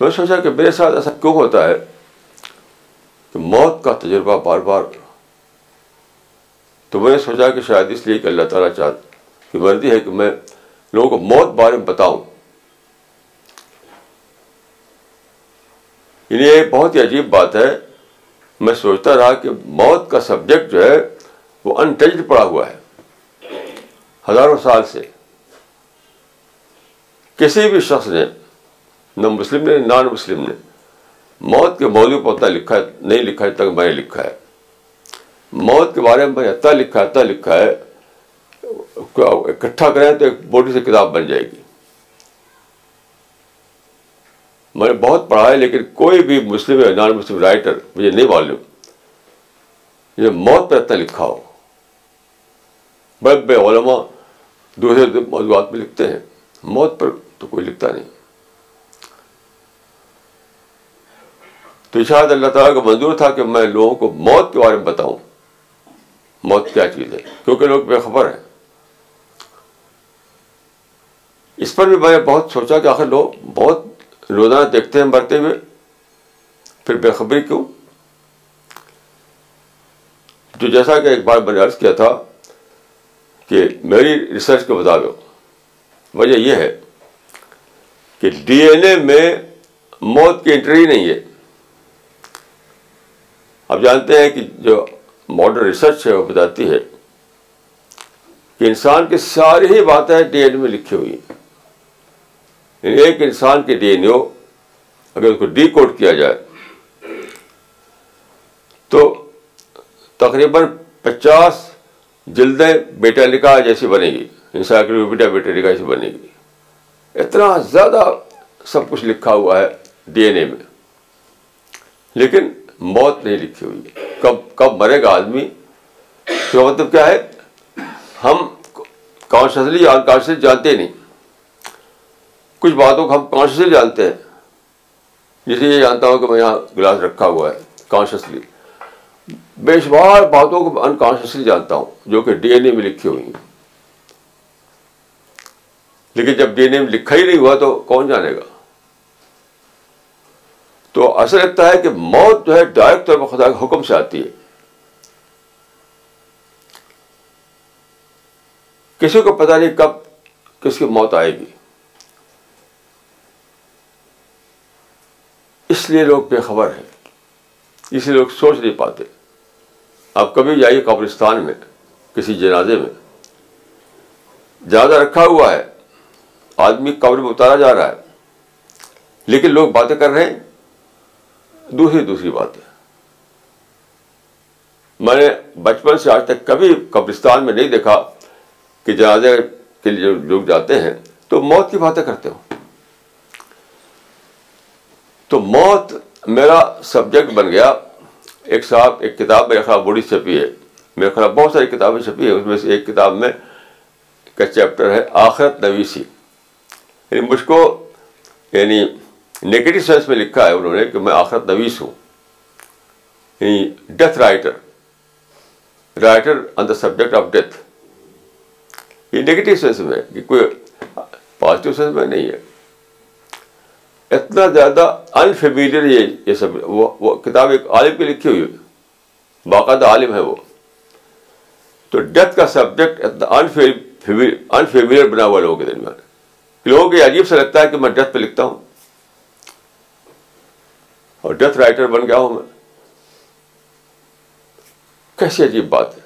میں سوچا کہ میرے ساتھ ایسا کیوں ہوتا ہے کہ موت کا تجربہ بار بار تو میں نے سوچا کہ شاید اس لیے کہ اللہ تعالیٰ چاہتا کہ مرضی ہے کہ میں لوگوں کو موت بارے میں بتاؤں۔ یعنی یہ بہت ہی عجیب بات ہے۔ میں سوچتا رہا کہ موت کا سبجیکٹ جو ہے وہ انٹچڈ پڑا ہوا ہے۔ ہزاروں سال سے۔ کسی بھی شخص نے نہ مسلم نے، نان مسلم نے۔ موت کے موضوع پر اتنا لکھا ہے، نہیں لکھا ہے تک میں نے لکھا ہے۔ موت کے بارے میں اتنا لکھا ہے، اتنا لکھا ہے۔ اکٹھا کریں تو ایک بوٹی سے کتاب بن جائے گی۔ میں نے بہت پڑھا ہے، لیکن کوئی بھی مسلم یا نان مسلم رائٹر، مجھے نہیں معلوم۔ یہ موت پہ اتنا لکھا ہو۔ بڑے بڑے علماء دوسرے موضوعات میں لکھتے ہیں۔ موت پر تو کوئی لکھتا نہیں۔ تو شاید اللہ تعالیٰ کا منظور تھا کہ میں لوگوں کو موت کے بارے میں بتاؤں۔ موت کیا چیز ہے؟ کیونکہ لوگ بے خبر ہیں۔ اس پر بھی میں نے بہت سوچا کہ آخر لوگ بہت روزانہ دیکھتے ہیں، مرتے ہوئے پھر بے خبری کیوں؟ جو جیسا کہ ایک بار میں نے عرض کیا تھا کہ میری ریسرچ کے مطابق وجہ یہ ہے کہ ڈی این اے میں موت کی انٹری نہیں ہے۔ آپ جانتے ہیں کہ جو ماڈرن ریسرچ ہے وہ بتاتی ہے کہ انسان کی ساری ہی باتیں ڈی این اے میں لکھی ہوئی ہیں۔ یعنی ایک انسان کے ڈی این او اگر اس کو ڈی کوڈ کیا جائے، تو تقریباً پچاس جلدیں بیٹا لکھا جیسی بنے گی، انسائکلوپیڈیا بیٹا لکھا جیسی بنے گی۔ اتنا زیادہ سب کچھ لکھا ہوا ہے ڈی این اے میں۔ لیکن موت نہیں لکھی ہوئی۔ کب کب مرے گا آدمی؟ تو مطلب کیا ہے؟ ہم کانشیسلی یا انکانشیسلی جانتے نہیں۔ کچھ باتوں کو ہم کانشیسلی جانتے ہیں۔ جسے یہ جانتا ہوں کہ میں یہاں گلاس رکھا ہوا ہے کانشیسلی بے شمار باتوں کو انکانشیسلی جانتا ہوں، جو کہ ڈی این اے میں لکھی ہوئی ہیں۔ لیکن جب ڈی این اے میں لکھا ہی نہیں ہوا تو کون جانے گا؟ تو ایسا لگتا ہے کہ موت جو ہے ڈائریکٹ طور پر خدا کے حکم سے آتی ہے۔ کسی کو پتہ نہیں کب کس کی موت آئے گی۔ اس لیے لوگ بے خبر ہیں۔ اس لیے لوگ سوچ نہیں پاتے۔ آپ کبھی جائیے قبرستان میں، کسی جنازے میں۔ جنازہ رکھا ہوا ہے۔ آدمی قبر میں اتارا جا رہا ہے۔ لیکن لوگ باتیں کر رہے ہیں۔ دوسری دوسری بات ہے۔ میں نے بچپن سے آج تک کبھی قبرستان میں نہیں دیکھا کہ جنازے کے لیے لوگ جاتے ہیں تو موت کی باتیں کرتے ہو تو موت میرا سبجیکٹ بن گیا۔ ایک صاحب، ایک کتاب میرے خلاف بڑی چھپی ہے۔ میرے خلاف بہت ساری کتابیں چھپی ہیں۔ اس میں سے ایک کتاب میں کا چیپٹر ہے آخرت نویسی۔ یعنی مجھ کو یعنی نگیٹو سینس میں لکھا ہے انہوں نے کہ میں آخرت نویس ہوں۔ یعنی death writer writer on the subject of death یہ نگیٹو سینس میں کہ کوئی پازیٹیو سینس میں نہیں ہے۔ اتنا زیادہ انفیملیئر یہ یہ سب، وہ وہ کتاب ایک عالم کی لکھی ہوئی ہے۔ باقاعدہ عالم ہے وہ۔ تو ڈیتھ کا سبجیکٹ اتنا انفیملیئر بنا ہوا لوگوں کے درمیان۔ لوگوں کو عجیب سے لگتا ہے کہ میں ڈیتھ پہ لکھتا ہوں۔ اور ڈیتھ رائٹر بن گیا ہوں میں۔ کیسی عجیب بات ہے۔